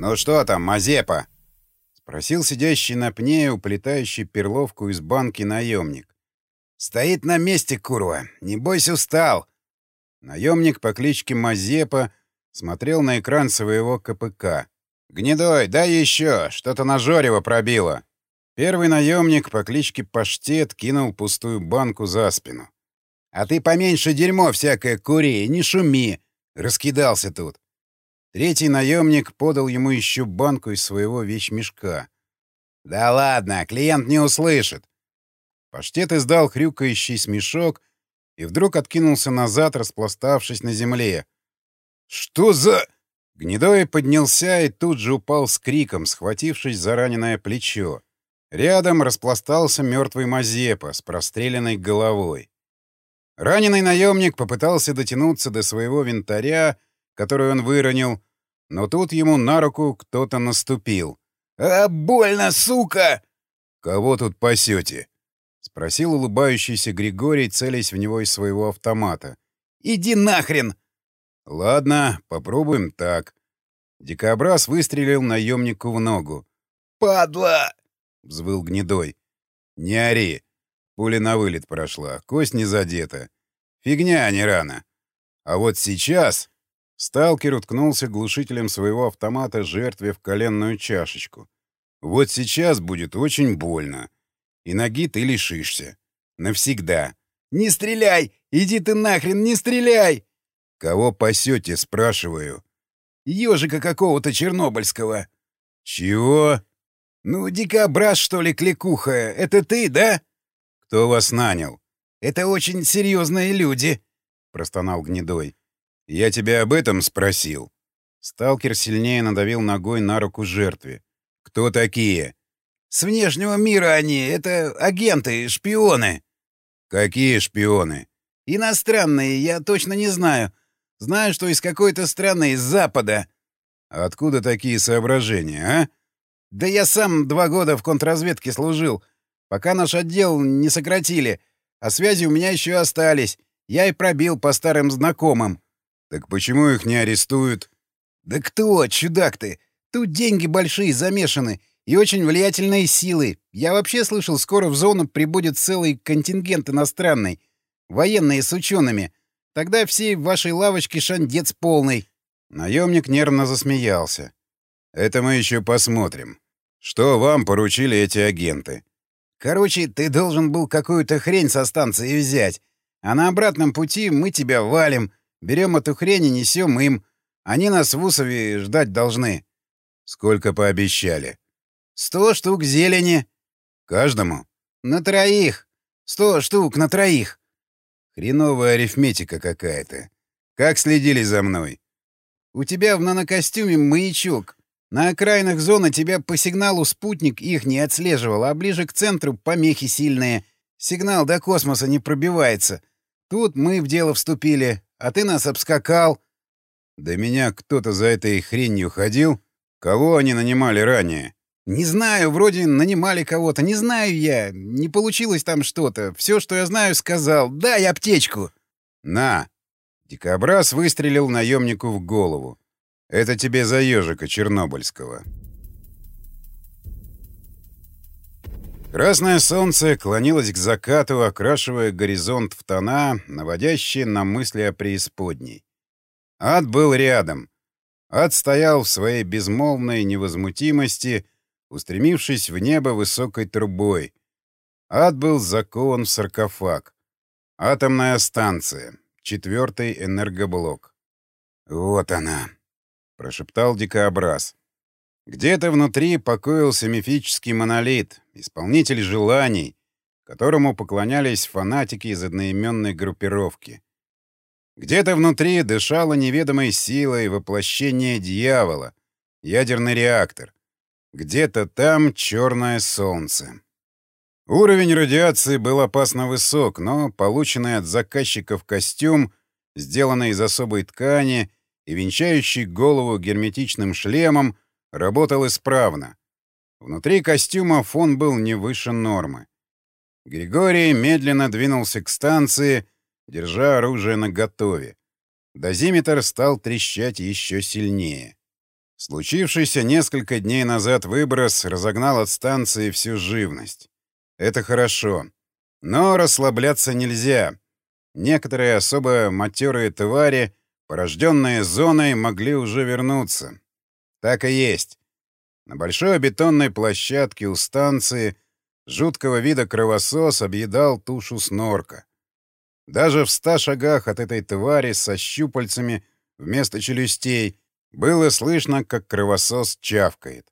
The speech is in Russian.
«Ну что там, Мазепа?» — спросил сидящий на пне, уплетающий перловку из банки наемник. «Стоит на месте, курва. Не бойся, устал». Наемник по кличке Мазепа смотрел на экран своего КПК. «Гнедой, дай еще! Что-то на Жорева пробило!» Первый наемник по кличке Паштет кинул пустую банку за спину. «А ты поменьше дерьмо всякое кури, не шуми!» Раскидался тут. Третий наемник подал ему еще банку из своего вещмешка. «Да ладно, клиент не услышит!» Паштет издал хрюкающий смешок и вдруг откинулся назад, распластавшись на земле. «Что за...» Гнедой поднялся и тут же упал с криком, схватившись за раненое плечо. Рядом распластался мертвый Мазепа с простреленной головой. Раненый наемник попытался дотянуться до своего винтаря, который он выронил, но тут ему на руку кто-то наступил. «А, больно, сука!» «Кого тут пасете?» — спросил улыбающийся Григорий, целясь в него из своего автомата. «Иди нахрен!» «Ладно, попробуем так». Дикобраз выстрелил наемнику в ногу. «Падла!» — взвыл гнедой. «Не ори. Пуля на вылет прошла, кость не задета. Фигня, а не рано. А вот сейчас...» Сталкер уткнулся глушителем своего автомата жертве в коленную чашечку. «Вот сейчас будет очень больно. И ноги ты лишишься. Навсегда. Не стреляй! Иди ты нахрен, не стреляй!» «Кого пасете?» — спрашиваю. «Ежика какого-то чернобыльского». «Чего?» «Ну, дикобраз, что ли, кликуха? Это ты, да?» «Кто вас нанял?» «Это очень серьезные люди», — простонал Гнедой. «Я тебя об этом спросил». Сталкер сильнее надавил ногой на руку жертве. «Кто такие?» «С внешнего мира они. Это агенты, шпионы». «Какие шпионы?» «Иностранные, я точно не знаю. Знаю, что из какой-то страны, из Запада». «Откуда такие соображения, а?» Да я сам два года в контрразведке служил, пока наш отдел не сократили, а связи у меня еще остались. Я и пробил по старым знакомым. Так почему их не арестуют? Да кто, чудак ты? Тут деньги большие замешаны и очень влиятельные силы. Я вообще слышал, скоро в зону прибудет целый контингент иностранный. Военные с учеными. Тогда всей вашей лавочке шандец полный. Наемник нервно засмеялся. Это мы еще посмотрим. Что вам поручили эти агенты? Короче, ты должен был какую-то хрень со станции взять. А на обратном пути мы тебя валим, берем эту хрень и несем им. Они нас в Усове ждать должны. Сколько пообещали? Сто штук зелени. Каждому? На троих. Сто штук на троих. Хреновая арифметика какая-то. Как следили за мной? У тебя в нанокостюме маячок. На окраинах зоны тебя по сигналу спутник их не отслеживал, а ближе к центру помехи сильные. Сигнал до космоса не пробивается. Тут мы в дело вступили, а ты нас обскакал. До меня кто-то за этой хренью ходил? Кого они нанимали ранее? Не знаю, вроде нанимали кого-то, не знаю я. Не получилось там что-то. Все, что я знаю, сказал. Дай аптечку. На. Дикобраз выстрелил наемнику в голову. Это тебе за ежика Чернобыльского. Красное солнце клонилось к закату, окрашивая горизонт в тона, наводящие на мысли о преисподней. Ад был рядом. Ад стоял в своей безмолвной невозмутимости, устремившись в небо высокой трубой. Ад был закован в саркофаг. Атомная станция. Четвертый энергоблок. Вот она прошептал дикообраз. Где-то внутри покоился мифический монолит, исполнитель желаний, которому поклонялись фанатики из одноименной группировки. Где-то внутри дышало неведомой силой воплощение дьявола, ядерный реактор. Где-то там черное солнце. Уровень радиации был опасно высок, но полученный от заказчиков костюм, сделанный из особой ткани — и венчающий голову герметичным шлемом работал исправно. Внутри костюма фон был не выше нормы. Григорий медленно двинулся к станции, держа оружие наготове. Дозиметр стал трещать еще сильнее. Случившийся несколько дней назад выброс разогнал от станции всю живность. Это хорошо. Но расслабляться нельзя. Некоторые особо матерые твари, порожденные зоной, могли уже вернуться. Так и есть. На большой бетонной площадке у станции жуткого вида кровосос объедал тушу снорка. Даже в ста шагах от этой твари со щупальцами вместо челюстей было слышно, как кровосос чавкает.